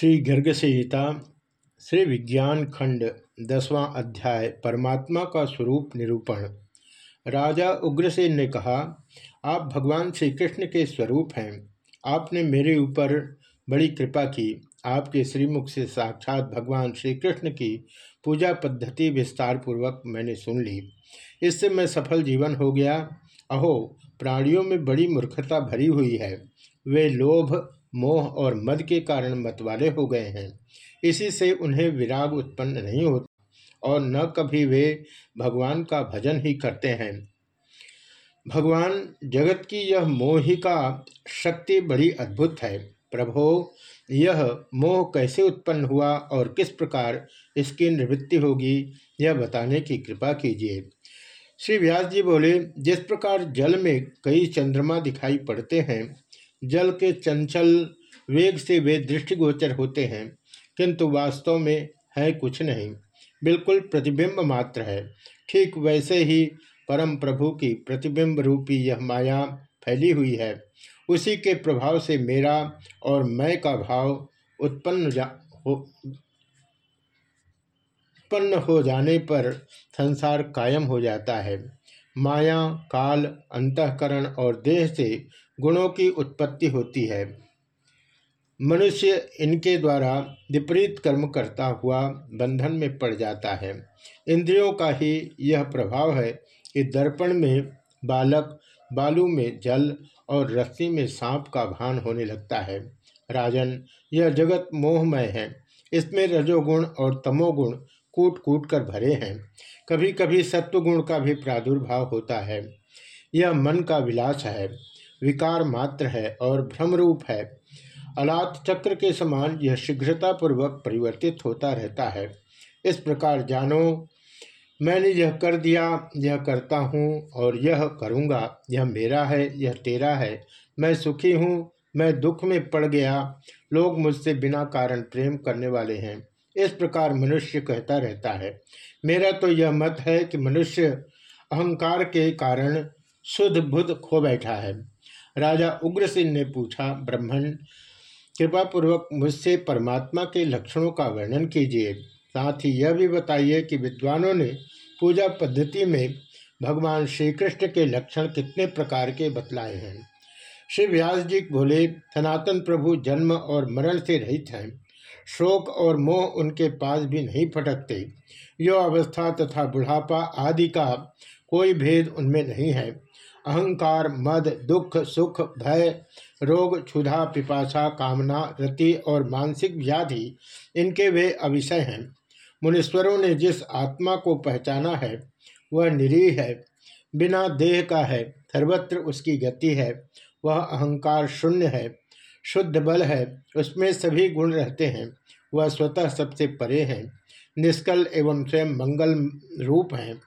श्री गर्ग संहिता श्री विज्ञान खंड, दसवां अध्याय, परमात्मा का स्वरूप निरूपण। राजा उग्रसेन ने कहा, आप भगवान श्री कृष्ण के स्वरूप हैं। आपने मेरे ऊपर बड़ी कृपा की। आपके श्रीमुख से साक्षात भगवान श्री कृष्ण की पूजा पद्धति विस्तार पूर्वक मैंने सुन ली। इससे मैं सफल जीवन हो गया। अहो, प्राणियों में बड़ी मूर्खता भरी हुई है। वे लोभ मोह और मद के कारण मतवाले हो गए हैं। इसी से उन्हें विराग उत्पन्न नहीं होता और न कभी वे भगवान का भजन ही करते हैं। भगवान, जगत की यह मोहिका शक्ति बड़ी अद्भुत है। प्रभो, यह मोह कैसे उत्पन्न हुआ और किस प्रकार इसकी निवृत्ति होगी, यह बताने की कृपा कीजिए। श्री व्यास जी बोले, जिस प्रकार जल में कई चंद्रमा दिखाई पड़ते हैं जल के चंचल वेग से वे दृष्टिगोचर होते हैं, किंतु वास्तव में है कुछ नहीं। बिल्कुल प्रतिबिंब मात्र है। ठीक वैसे ही परम प्रभु की प्रतिबिंब रूपी यह माया फैली हुई है। उसी के प्रभाव से मेरा और मैं का भाव उत्पन्न जा हो, उत्पन्न हो जाने पर संसार कायम हो जाता है। माया, काल, अंतकरण और देह से गुणों की उत्पत्ति होती है। मनुष्य इनके द्वारा विपरीत कर्म करता हुआ बंधन में पड़ जाता है। इंद्रियों का ही यह प्रभाव है कि दर्पण में बालक, बालू में जल और रस्सी में सांप का भान होने लगता है। राजन, यह जगत मोहमय है। इसमें रजोगुण और तमोगुण कूट कूट कर भरे हैं। कभी कभी सत्वगुण का भी प्रादुर्भाव होता है। यह मन का विलास है। विकार मात्र है और भ्रमरूप है। अलात चक्र के समान यह शीघ्रतापूर्वक परिवर्तित होता रहता है। इस प्रकार जानो, मैंने यह कर दिया, यह करता हूँ और यह करूँगा, यह मेरा है, यह तेरा है। मैं सुखी हूँ, मैं दुख में पड़ गया। लोग मुझसे बिना कारण प्रेम करने वाले हैं। इस प्रकार मनुष्य कहता रहता है। मेरा तो यह मत है कि मनुष्य अहंकार के कारण शुद्ध बुद्ध खो बैठा है। राजा उग्रसेन ने पूछा, ब्राह्मण कृपापूर्वक मुझसे परमात्मा के लक्षणों का वर्णन कीजिए। साथ ही यह भी बताइए कि विद्वानों ने पूजा पद्धति में भगवान श्री कृष्ण के लक्षण कितने प्रकार के बतलाए हैं। श्री व्यास जी बोले, सनातन प्रभु जन्म और मरण से रहित हैं। शोक और मोह उनके पास भी नहीं फटकते। यो अवस्था तथा बुढ़ापा आदि का कोई भेद उनमें नहीं है। अहंकार, मद, दुख, सुख, भय, रोग, क्षुधा, पिपासा, कामना, रति और मानसिक व्याधि, इनके वे अविषय हैं। मुनीश्वरों ने जिस आत्मा को पहचाना है, वह निरीह है। बिना देह का है, सर्वत्र उसकी गति है। वह अहंकार शून्य है, शुद्ध बल है, उसमें सभी गुण रहते हैं। वह स्वतः सबसे परे हैं, निष्कल एवं स्वयं मंगल रूप हैं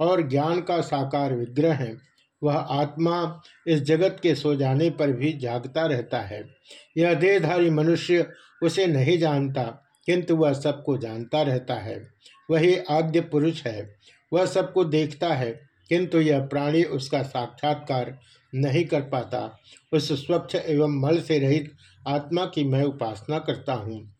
और ज्ञान का साकार विग्रह है। वह आत्मा इस जगत के सो जाने पर भी जागता रहता है। यह देहधारी मनुष्य उसे नहीं जानता, किंतु वह सबको जानता रहता है। वही आद्य पुरुष है। वह सबको देखता है, किंतु यह प्राणी उसका साक्षात्कार नहीं कर पाता। उस स्वच्छ एवं मल से रहित आत्मा की मैं उपासना करता हूँ।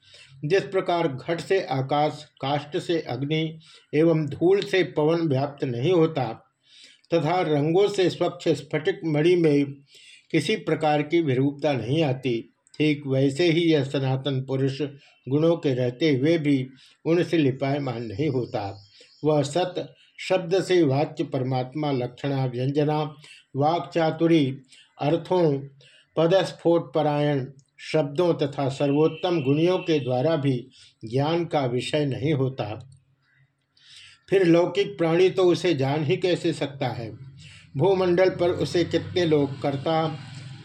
जिस प्रकार घट से आकाश काष्ट से अग्नि एवं धूल से पवन व्याप्त नहीं होता तथा रंगों से स्वच्छ स्फटिक मणि में किसी प्रकार की विरूपता नहीं आती। ठीक वैसे ही यह सनातन पुरुष गुणों के रहते हुए भी उनसे लिपायमान नहीं होता। वह सत शब्द से वाच्य परमात्मा लक्षणा व्यंजना वाक चातुरी अर्थों पदस्फोट परायण शब्दों तथा सर्वोत्तम गुणियों के द्वारा भी ज्ञान का विषय नहीं होता। फिर लौकिक प्राणी तो उसे जान ही कैसे सकता है? भूमंडल पर उसे कितने लोग करता?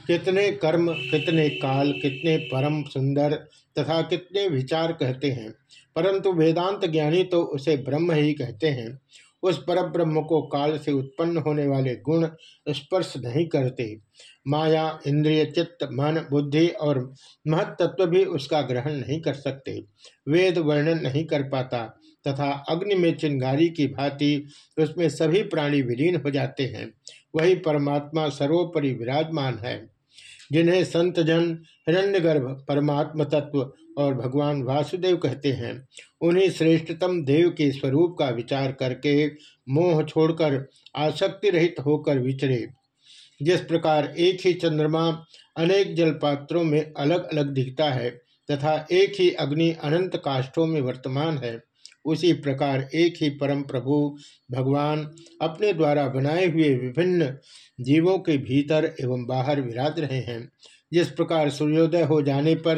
कितने कर्म, कितने काल, कितने परम सुंदर तथा कितने विचार कहते हैं? परंतु वेदांत ज्ञानी तो उसे ब्रह्म ही कहते हैं। उस पर ब्रह्म को काल से उत्पन्न होने वाले गुण स्पर्श नहीं करते। माया, इंद्रिय, चित्त, मन, बुद्धि और महत्त्व भी उसका ग्रहण नहीं कर सकते। वेद वर्णन नहीं कर पाता। तथा अग्नि में चिंगारी की भांति उसमें सभी प्राणी विलीन हो जाते हैं। वही परमात्मा सर्वोपरि विराजमान है, जिन्हें संत जन हिरण्यगर्भ, परमात्म तत्व और भगवान वासुदेव कहते हैं। उन्हें श्रेष्ठतम देव के स्वरूप का विचार करके मोह छोड़कर आसक्ति रहित होकर विचरे। जिस प्रकार एक ही चंद्रमा अनेक जलपात्रों में अलग अलग दिखता है तथा एक ही अग्नि अनंत काष्ठों में वर्तमान है उसी प्रकार एक ही परम प्रभु भगवान अपने द्वारा बनाए हुए विभिन्न जीवों के भीतर एवं बाहर विराज रहे हैं। जिस प्रकार सूर्योदय हो जाने पर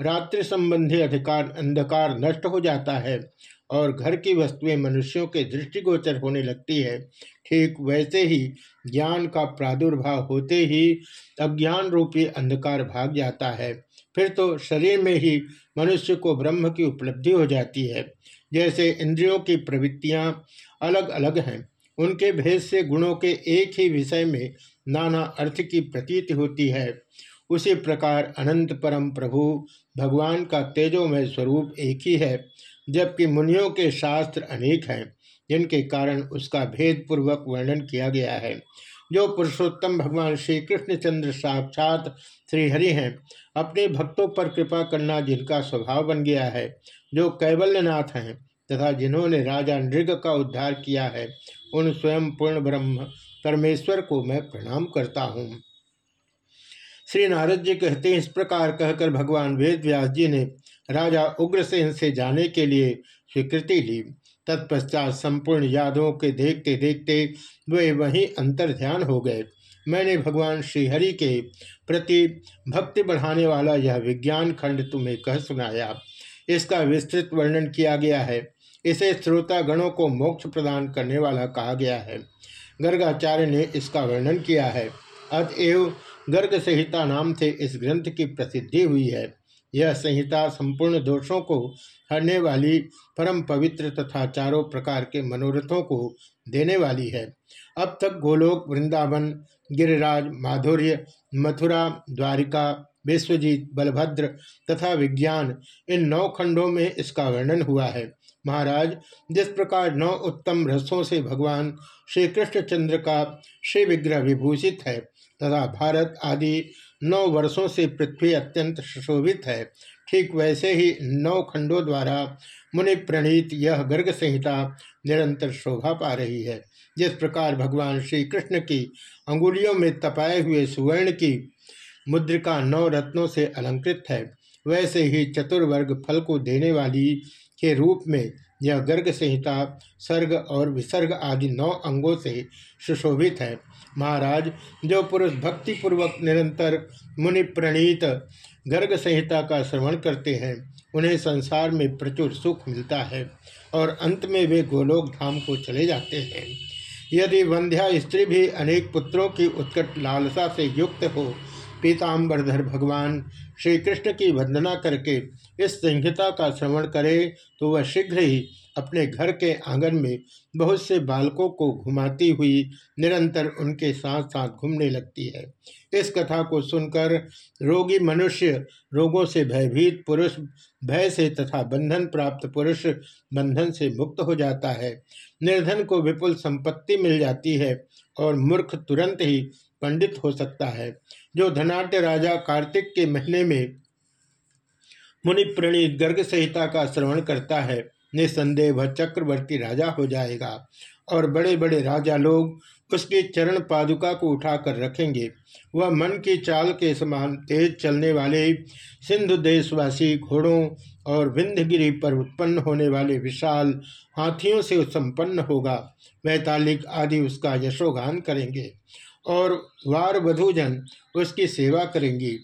रात्रि संबंधी अधिकार अंधकार नष्ट हो जाता है और घर की वस्तुएँ मनुष्यों के दृष्टिगोचर होने लगती है, ठीक वैसे ही ज्ञान का प्रादुर्भाव होते ही अज्ञान रूपी अंधकार भाग जाता है। फिर तो शरीर में ही मनुष्य को ब्रह्म की उपलब्धि हो जाती है। जैसे इंद्रियों की प्रवृत्तियाँ अलग अलग हैं। उनके भेद से गुणों के एक ही विषय में नाना अर्थ की प्रतीति होती है। उसी प्रकार अनंत परम प्रभु भगवान का तेजोमय स्वरूप एक ही है, जबकि मुनियों के शास्त्र अनेक हैं, जिनके कारण उसका भेद पूर्वक वर्णन किया गया है। जो पुरुषोत्तम भगवान श्री कृष्णचंद्र साक्षात श्रीहरि हैं, अपने भक्तों पर कृपा करना जिनका स्वभाव बन गया है, जो कैवल्यनाथ हैं, तथा जिन्होंने राजा नृग का उद्धार किया है, उन स्वयं पूर्ण ब्रह्म परमेश्वर को मैं प्रणाम करता हूँ। श्री नारद जी कहते हैं, इस प्रकार कहकर भगवान वेद व्यास जी ने राजा उग्रसेन से जाने के लिए स्वीकृति ली। तत्पश्चात संपूर्ण यादों के देखते देखते वे वहीं अंतर ध्यान हो गए। मैंने भगवान श्रीहरि के प्रति भक्ति बढ़ाने वाला यह विज्ञान खंड तुम्हें कह सुनाया। इसका विस्तृत वर्णन किया गया है। इसे श्रोता गणों को मोक्ष प्रदान करने वाला कहा गया है। गर्गाचार्य ने इसका वर्णन किया है। अतएव गर्ग संहिता नाम से इस ग्रंथ की प्रसिद्धि हुई है। यह संहिता संपूर्ण दोषों को हरने वाली परम पवित्र तथा चारों प्रकार के मनोरथों को देने वाली है। अब तक गोलोक, वृंदावन, गिरिराज, माधुर्य, मथुरा, द्वारिका, विश्वजीत, बलभद्र तथा विज्ञान, इन नौ खंडों में इसका वर्णन हुआ है। महाराज, जिस प्रकार नौ उत्तम रसों से भगवान श्री कृष्णचंद्र का श्री विग्रह विभूषित है, तथा भारत आदि नौ वर्षों से पृथ्वी अत्यंत सुशोभित है। ठीक वैसे ही नौ खंडों द्वारा मुनि प्रणीत यह गर्ग संहिता निरंतर शोभा पा रही है। जिस प्रकार भगवान श्री कृष्ण की अंगुलियों में तपाए हुए सुवर्ण की मुद्रिका नौ रत्नों से अलंकृत है, वैसे ही चतुर्वर्ग फल को देने वाली के रूप में यह गर्ग संहिता, सर्ग और विसर्ग आदि नौ अंगों से सुशोभित है। महाराज, जो पुरुष भक्ति पूर्वक निरंतर मुनि प्रणीत गर्ग संहिता का श्रवण करते हैं, उन्हें संसार में प्रचुर सुख मिलता है और अंत में वे गोलोक धाम को चले जाते हैं। यदि वंध्या स्त्री भी अनेक पुत्रों की उत्कट लालसा से युक्त हो, पीताम्बरधर भगवान श्री कृष्ण की वंदना करके इस संहिता का श्रवण करे तो वह शीघ्र ही अपने घर के आँगन में बहुत से बालकों को घुमाती हुई निरंतर उनके साथ साथ घूमने लगती है। इस कथा को सुनकर रोगी मनुष्य रोगों से भयभीत पुरुष, भय से तथा बंधन प्राप्त पुरुष बंधन से मुक्त हो जाता है। निर्धन को विपुल संपत्ति मिल जाती है और मूर्ख तुरंत ही पंडित हो सकता है। जो धनाट्य राजा कार्तिक के महीने में मुनि प्रणीत गर्ग संहिता का श्रवण करता है निसंदेह वह चक्रवर्ती राजा हो जाएगा और बड़े बड़े राजा लोग उसकी चरण पादुका को उठाकर रखेंगे। वह मन की चाल के समान तेज चलने वाले सिंधु देशवासी घोड़ों और विंध्यगिरी पर उत्पन्न होने वाले विशाल हाथियों से संपन्न होगा। वैतालिक आदि उसका यशोगान करेंगे और वार वधुजन उसकी सेवा करेंगी,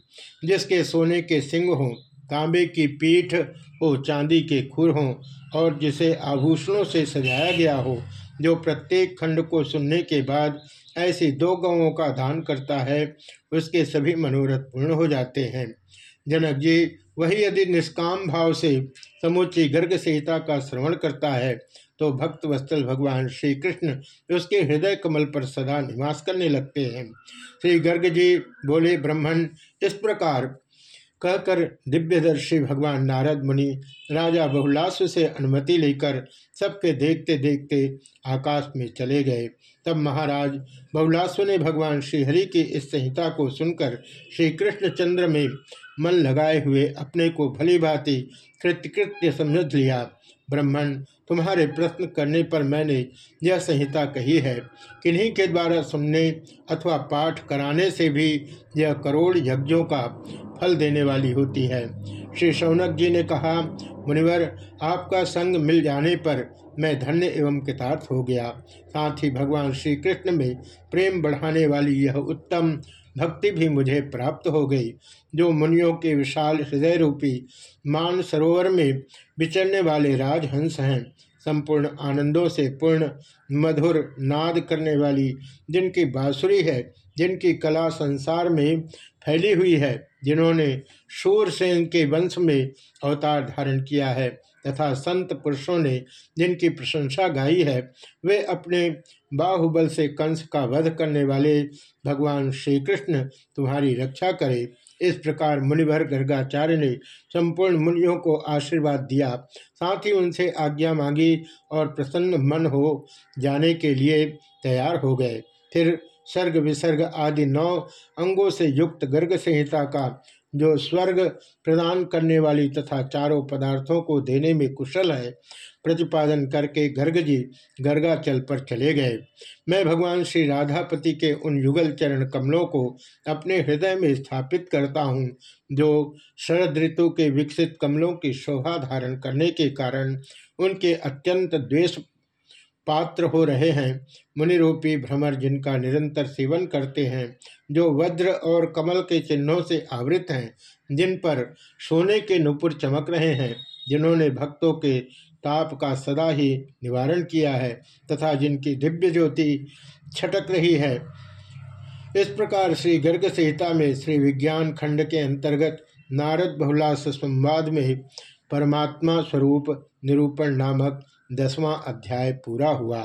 जिसके सोने के सिंह हों। तांबे की पीठ हो, चांदी के खुर हों, और जिसे आभूषणों से सजाया गया हो, जो प्रत्येक खंड को सुनने के बाद ऐसी दो गौों का दान करता है, उसके सभी मनोरथ पूर्ण हो जाते हैं। जनक जी, वही यदि निष्काम भाव से समुची गर्ग संहिता का श्रवण करता है तो भक्त वत्सल भगवान श्री कृष्ण उसके हृदय कमल पर सदा निवास करने लगते हैं। श्री गर्ग जी बोले ब्राह्मण इस प्रकार कहकर दिव्यदर्शी भगवान नारद मुनि राजा बहुलास्व से अनुमति लेकर सबके देखते देखते आकाश में चले गए। तब महाराज बहुलासु ने भगवान श्रीहरि की इस संहिता को सुनकर श्री कृष्णचंद्र में मन लगाए हुए अपने को भली भांति कृत्यकृत्य समझ लिया। ब्रह्मण, तुम्हारे प्रश्न करने पर मैंने यह संहिता कही है। किन्हीं के द्वारा सुनने अथवा पाठ कराने से भी यह करोड़ यज्ञों का फल देने वाली होती है। श्री शौनक जी ने कहा मुनिवर, आपका संग मिल जाने पर मैं धन्य एवं कृतार्थ हो गया। साथ ही भगवान श्री कृष्ण में प्रेम बढ़ाने वाली यह उत्तम भक्ति भी मुझे प्राप्त हो गई, जो मुनियों के विशाल हृदय रूपी मान सरोवर में विचरने वाले राजहंस हैं। संपूर्ण आनंदों से पूर्ण मधुर नाद करने वाली जिनकी बांसुरी है, जिनकी कला संसार में फैली हुई है, जिन्होंने शूरसेन के वंश में अवतार धारण किया है तथा संत पुरुषों ने जिनकी प्रशंसा गाई है, वे अपने बाहुबल से कंस का वध करने वाले भगवान श्री कृष्ण तुम्हारी रक्षा करे। इस प्रकार मुनिभर गर्गाचार्य ने संपूर्ण मुनियों को आशीर्वाद दिया। साथ ही उनसे आज्ञा मांगी और प्रसन्न मन हो जाने के लिए तैयार हो गए। फिर सर्ग विसर्ग आदि नौ अंगों से युक्त गर्ग संहिता का जो स्वर्ग प्रदान करने वाली तथा चारों पदार्थों को देने में कुशल है, प्रतिपादन करके गर्ग जी गर्गाचल पर चले गए। मैं भगवान श्री राधापति के उन युगल चरण कमलों को अपने हृदय में स्थापित करता हूँ, जो शरद ऋतु के विकसित कमलों की शोभा धारण करने के कारण उनके अत्यंत द्वेष पात्र हो रहे हैं। मुनिरूपी भ्रमर जिनका निरंतर सेवन करते हैं, जो वज्र और कमल के चिन्हों से आवृत हैं, जिन पर सोने के नुपुर चमक रहे हैं, जिन्होंने भक्तों के ताप का सदा ही निवारण किया है, तथा जिनकी दिव्य ज्योति छटक रही है। इस प्रकार श्री गर्ग संहिता में श्री विज्ञान खंड के अंतर्गत नारद बहुलास संवाद में परमात्मा स्वरूप निरूपण नामक दसवां अध्याय पूरा हुआ।